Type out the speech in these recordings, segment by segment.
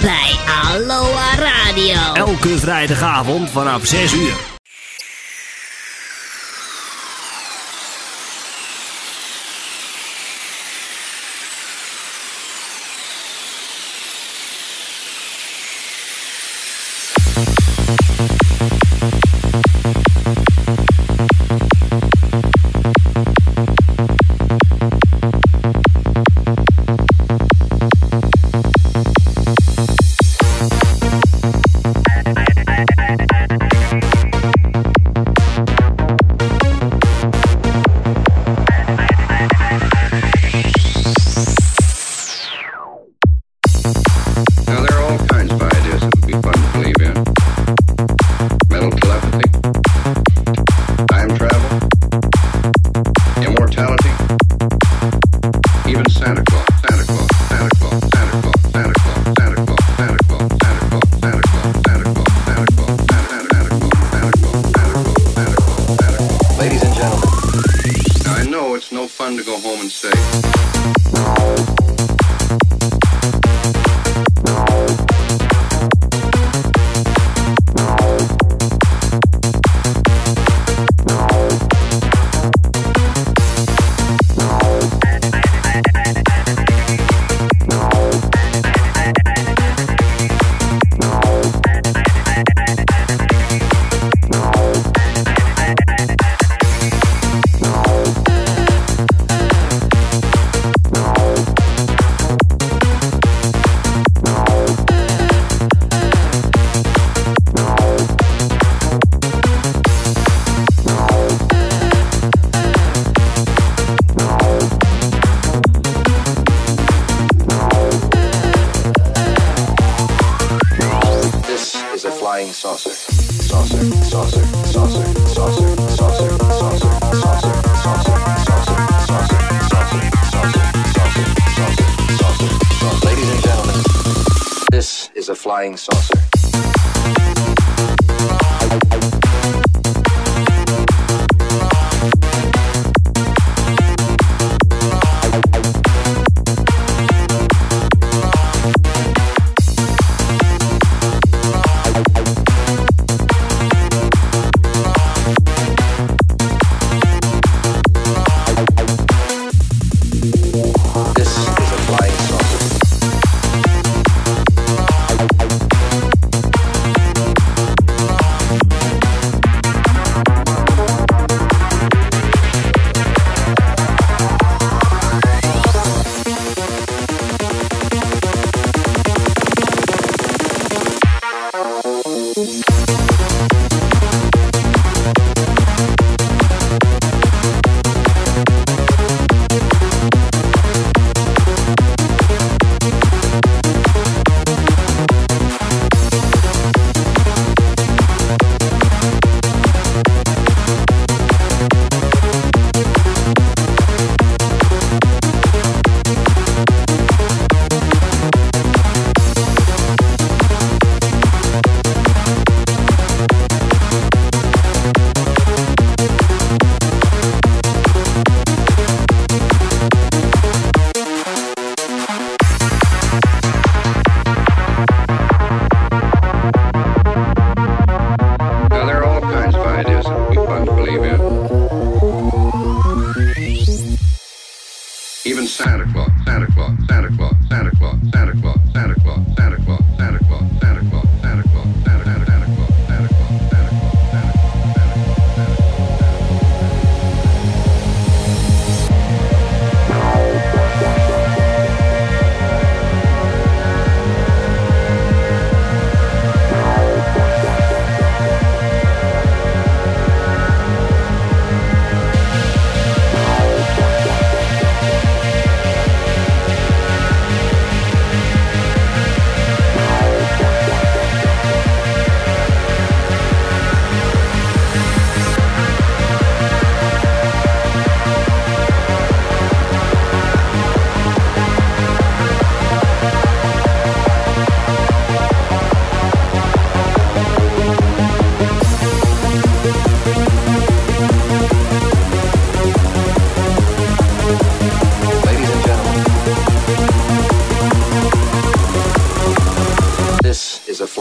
bij Aloha Radio. Elke vrijdagavond vanaf 6 uur.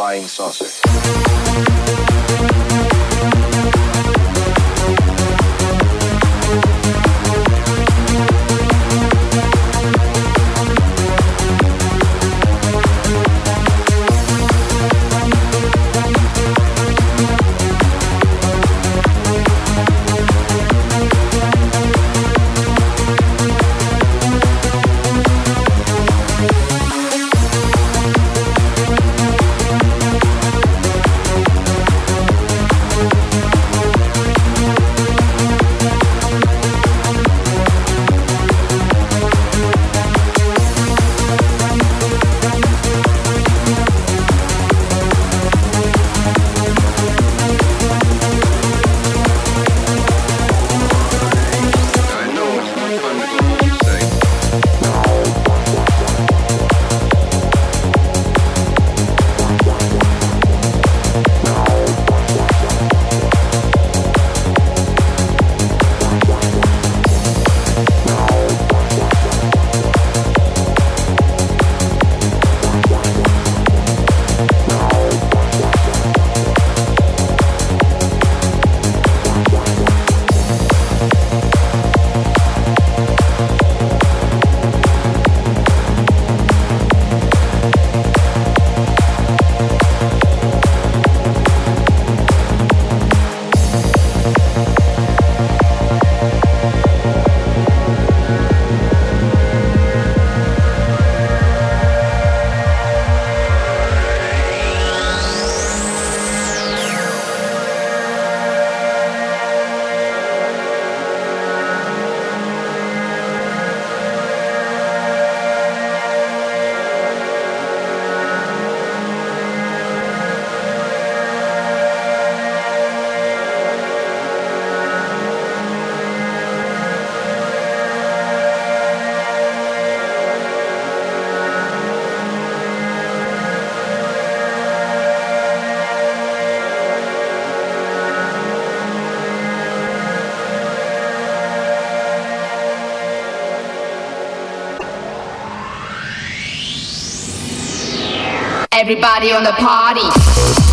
Flying saucer. Everybody on the party.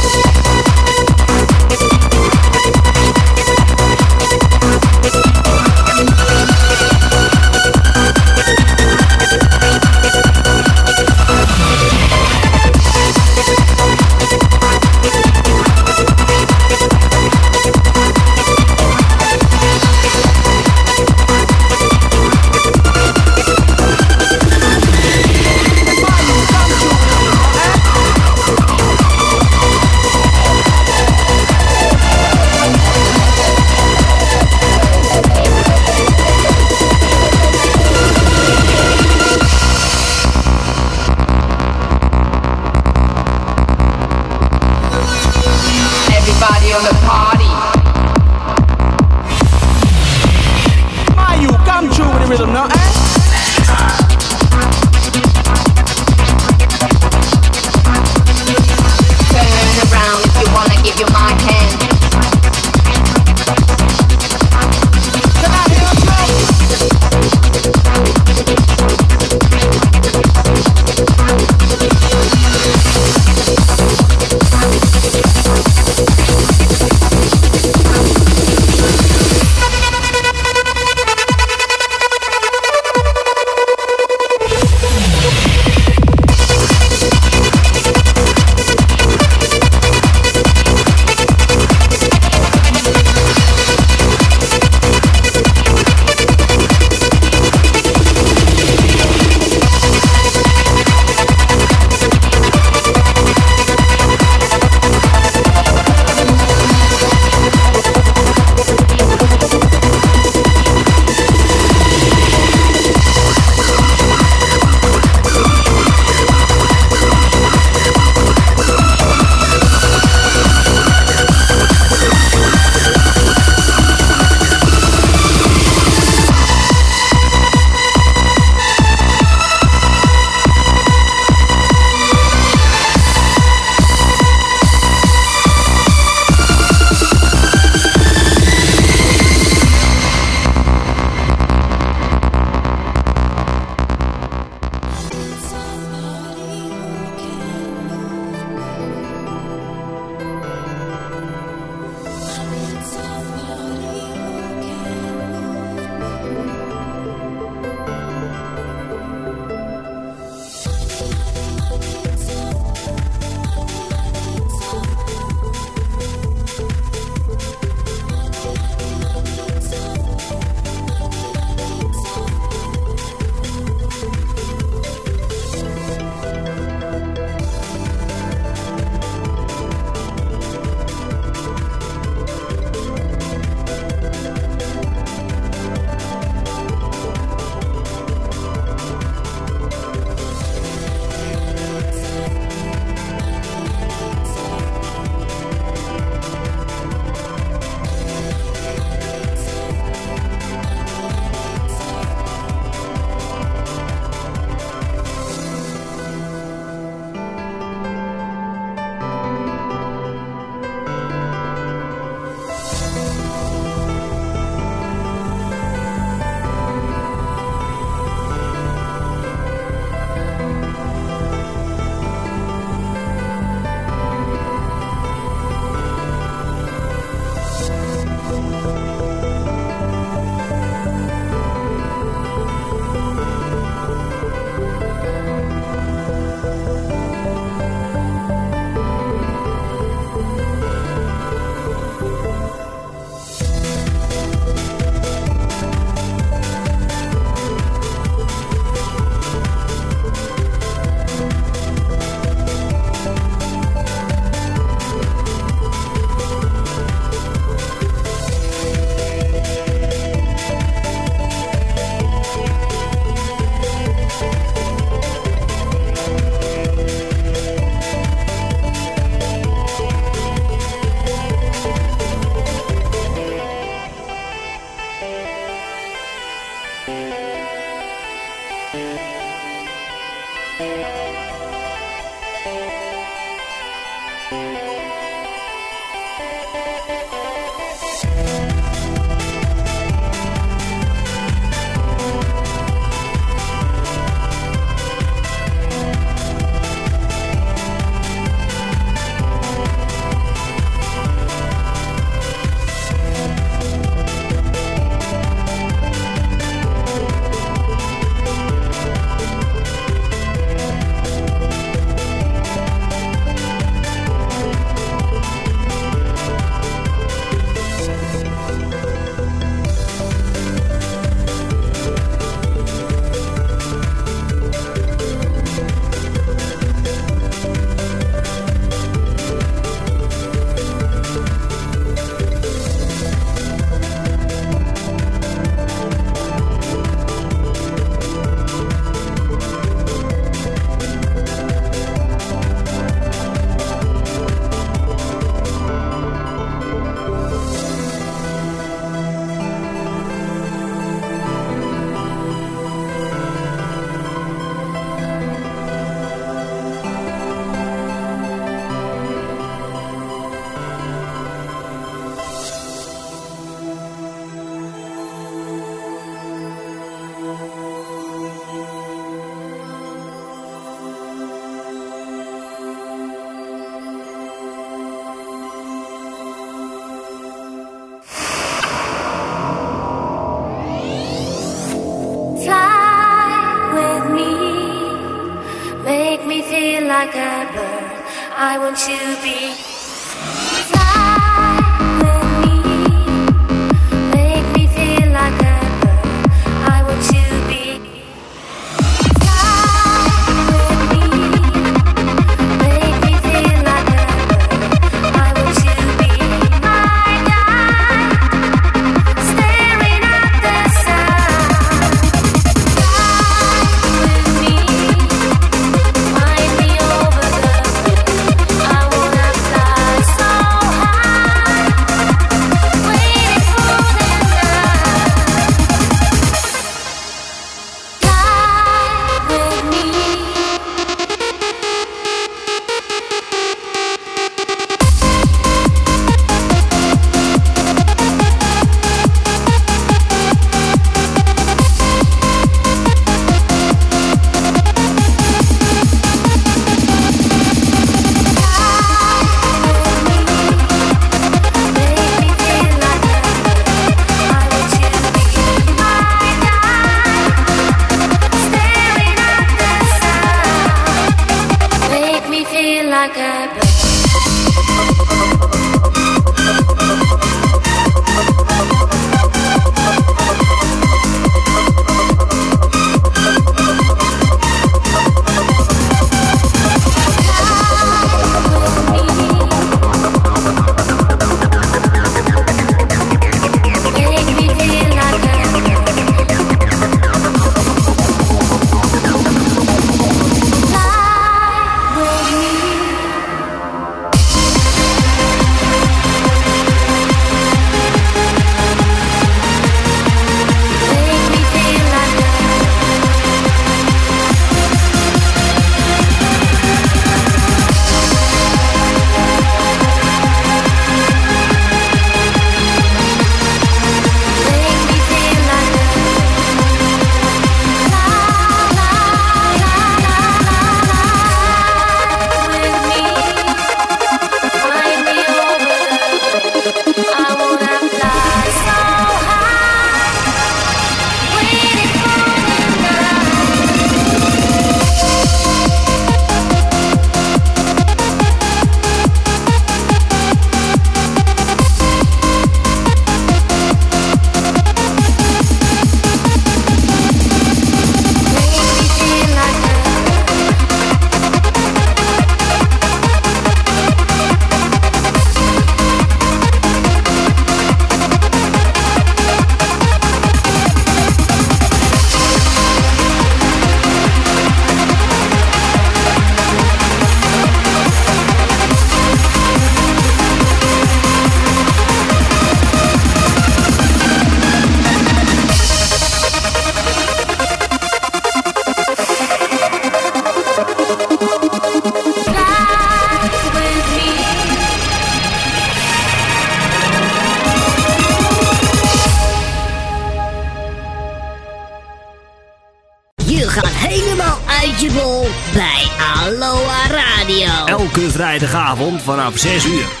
Vrijdagavond vanaf 6 uur.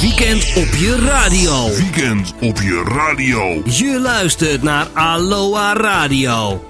Het weekend op je radio. Weekend op je radio. Je luistert naar Aloha Radio.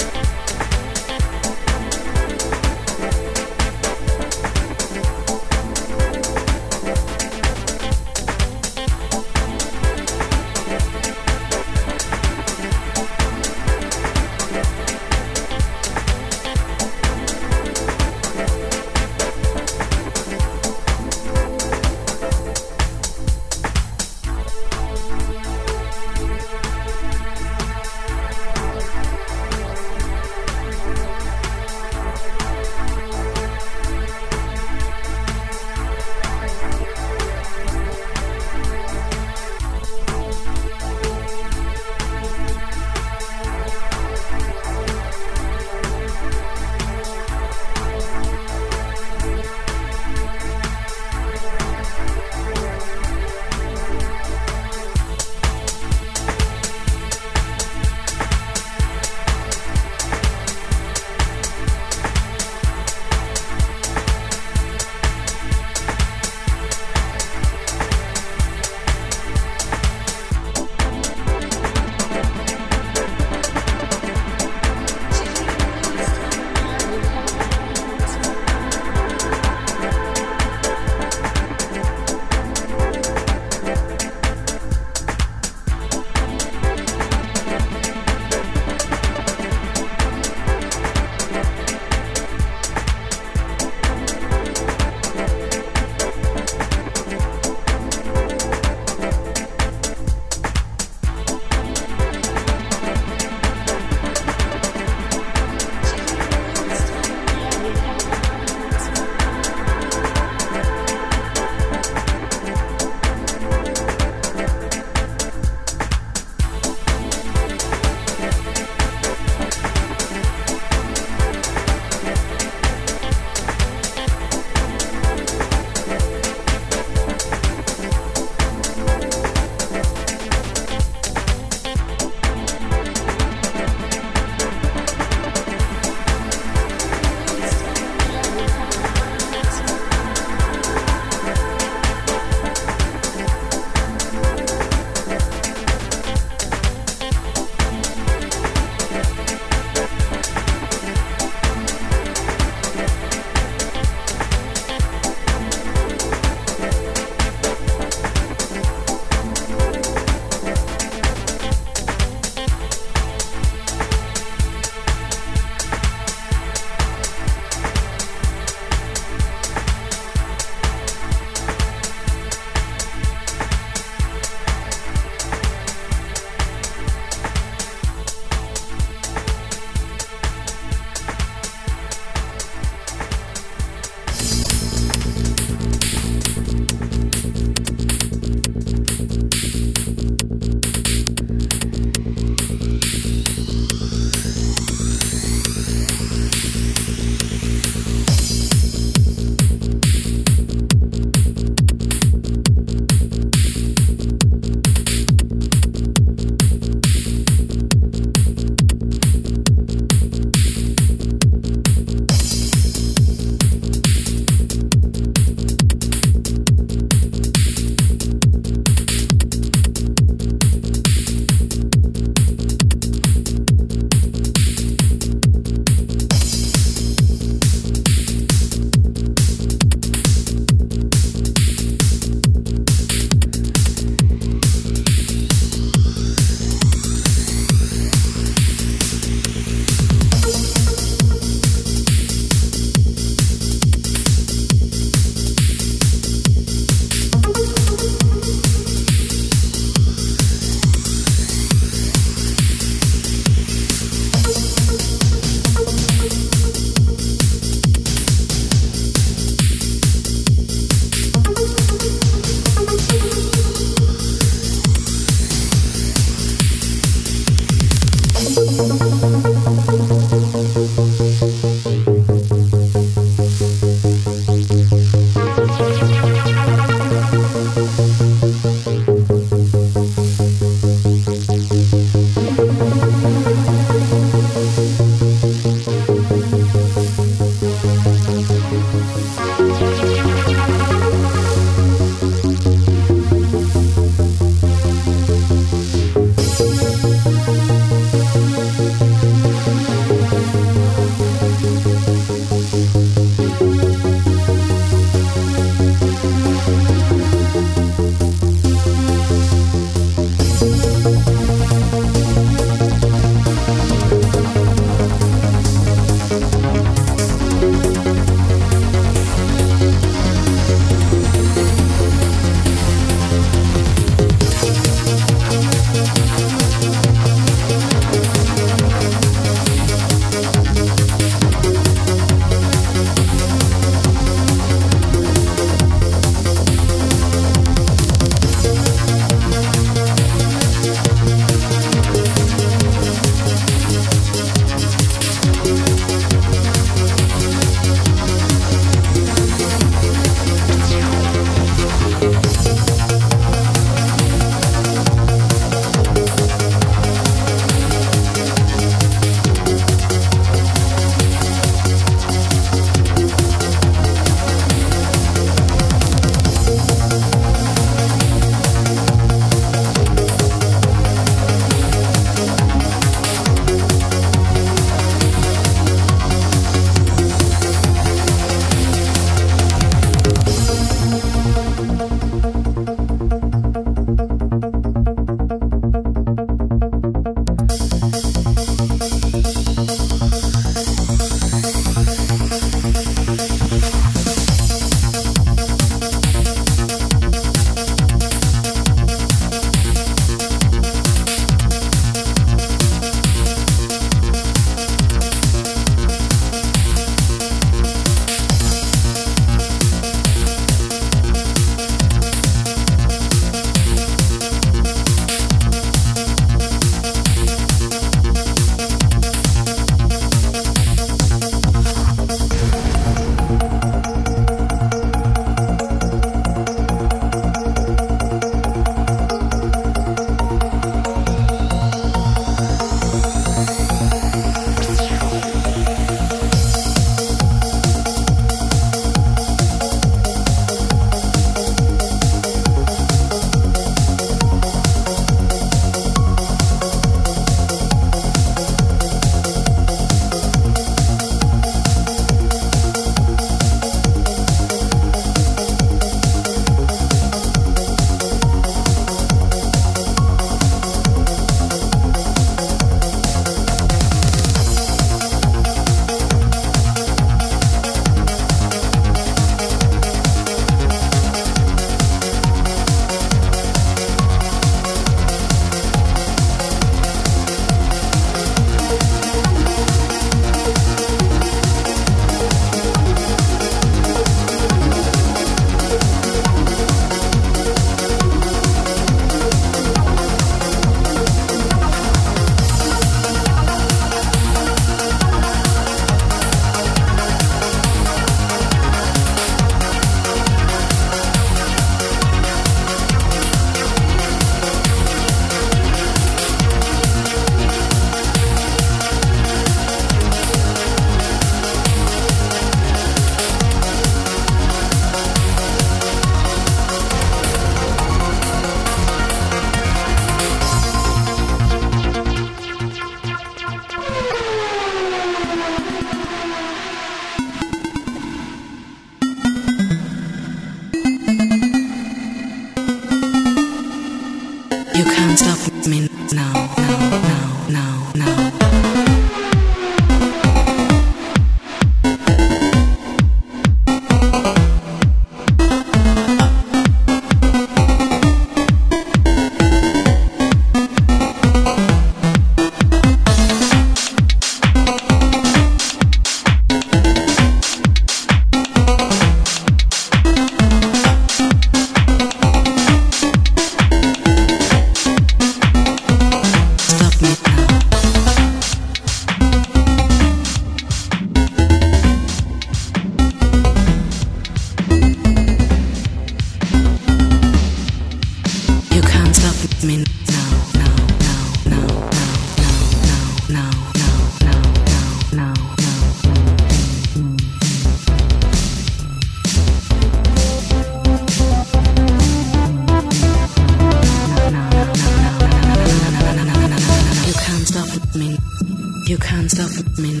can't stop me.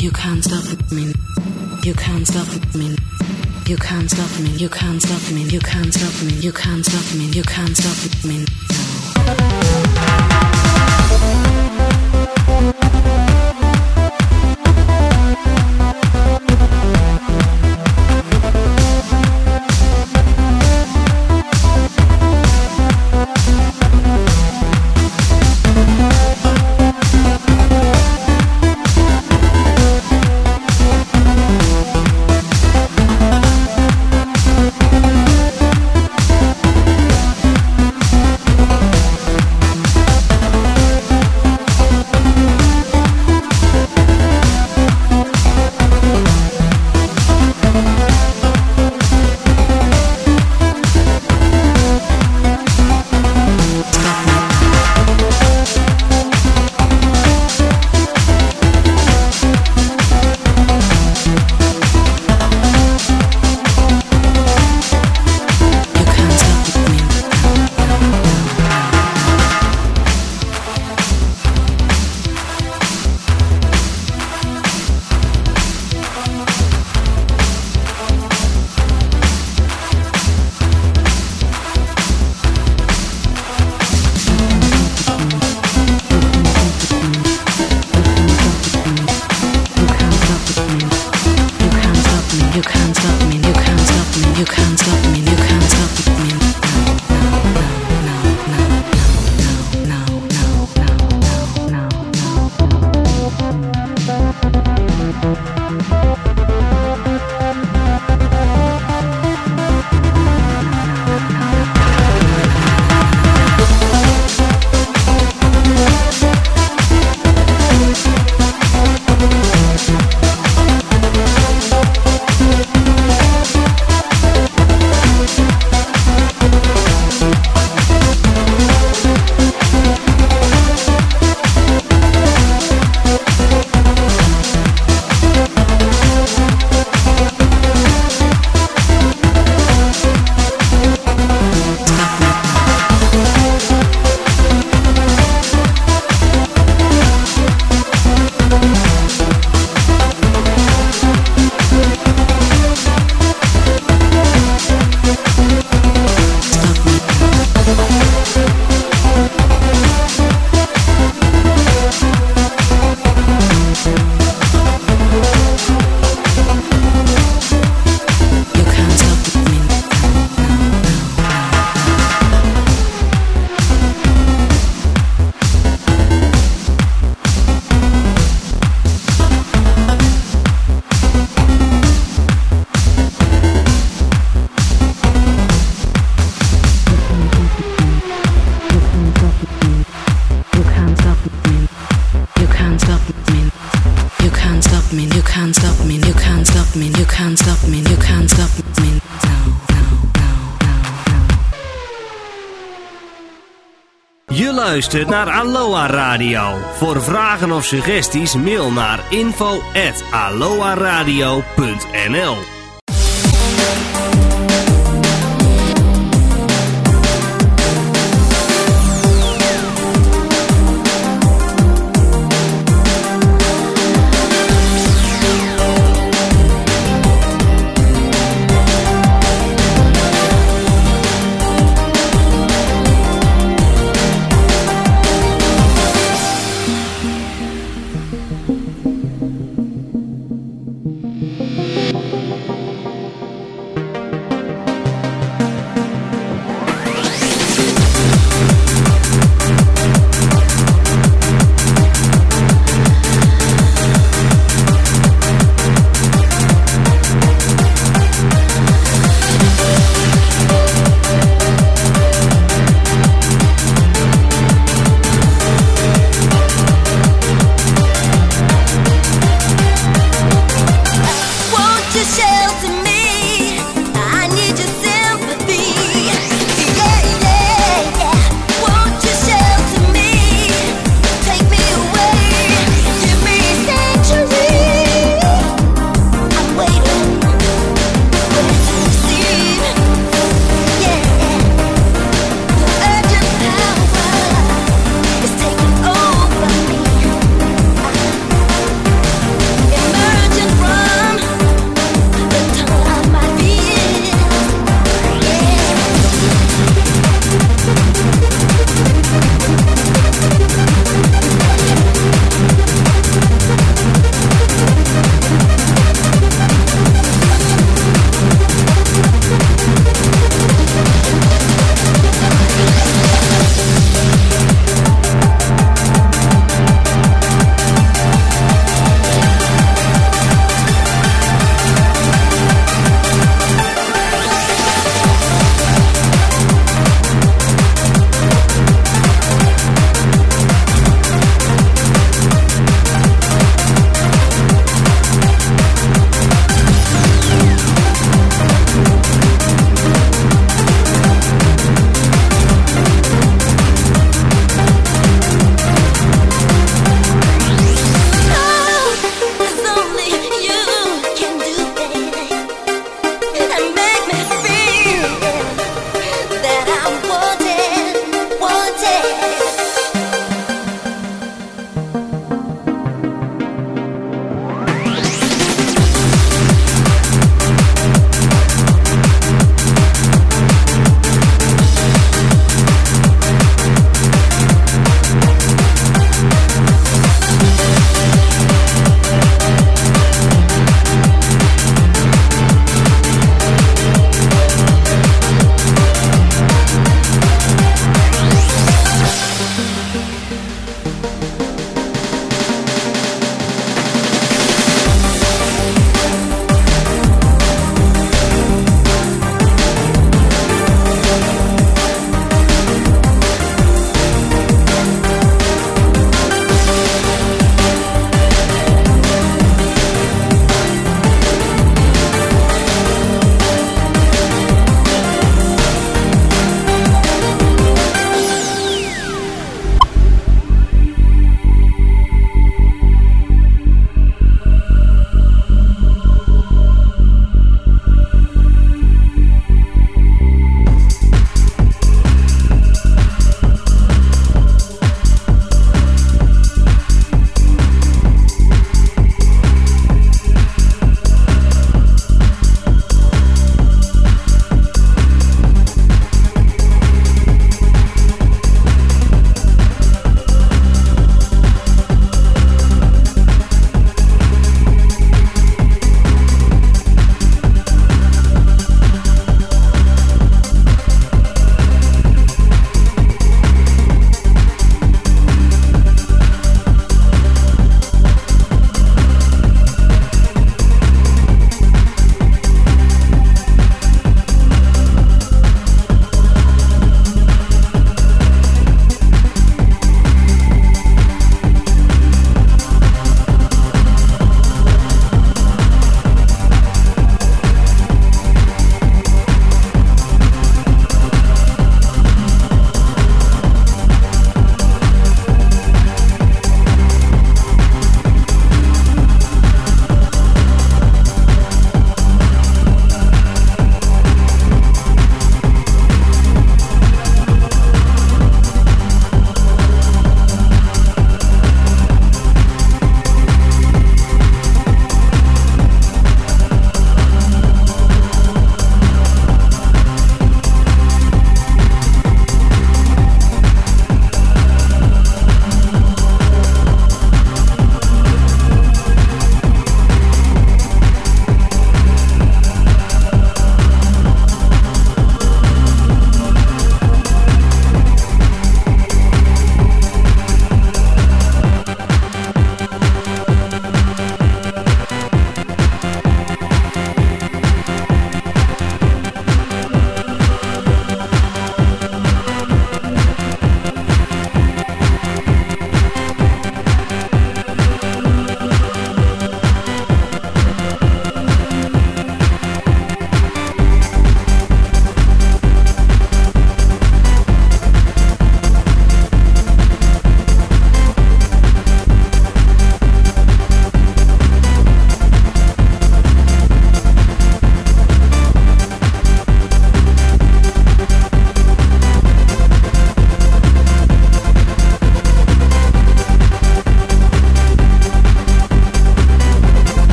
You can't stop me. You can't stop me. You can't stop me. You can't stop me. You can't stop me. You can't stop me. You can't stop me. You can't stop me. No. Luistert naar Aloha Radio. Voor vragen of suggesties mail naar info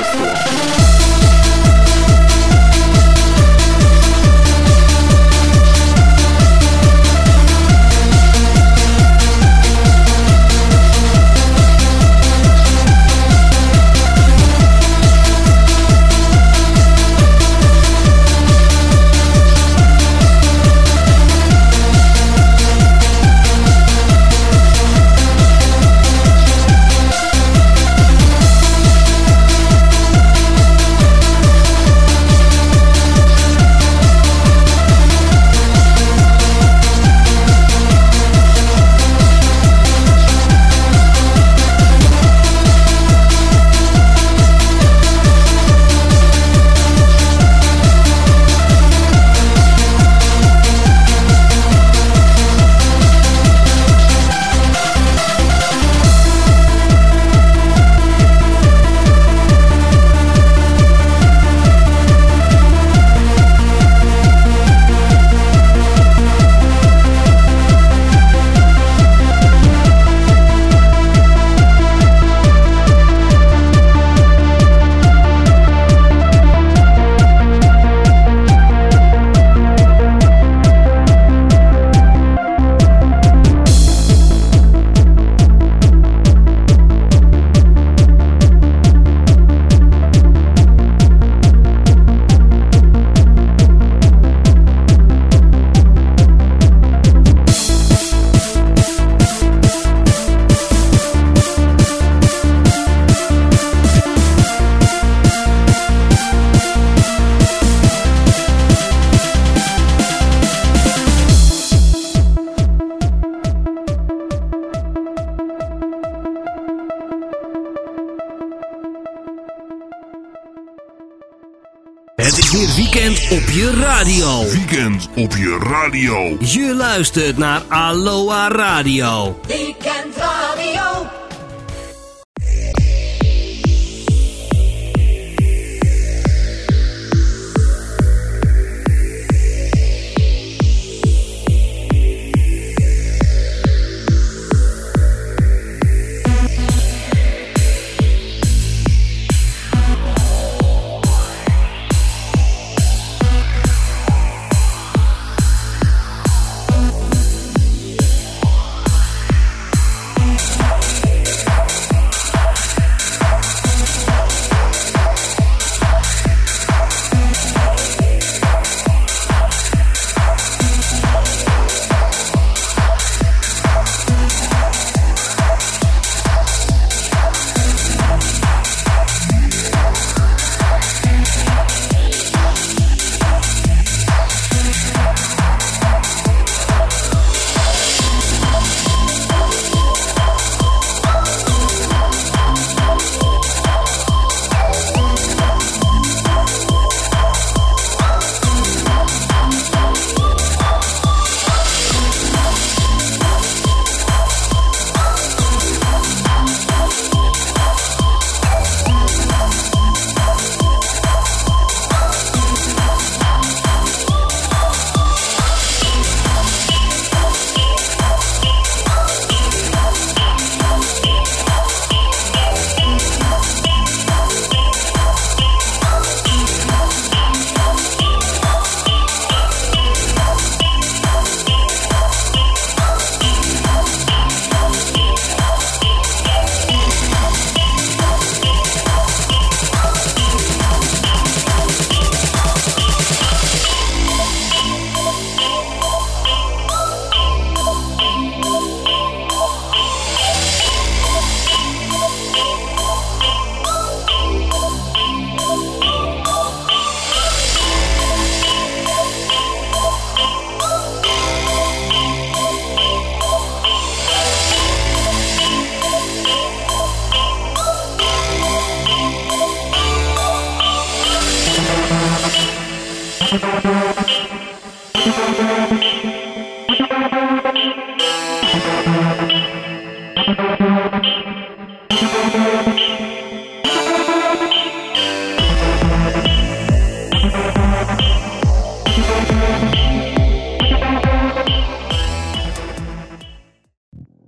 useful. Op je radio. Weekend op je radio. Je luistert naar Aloha Radio.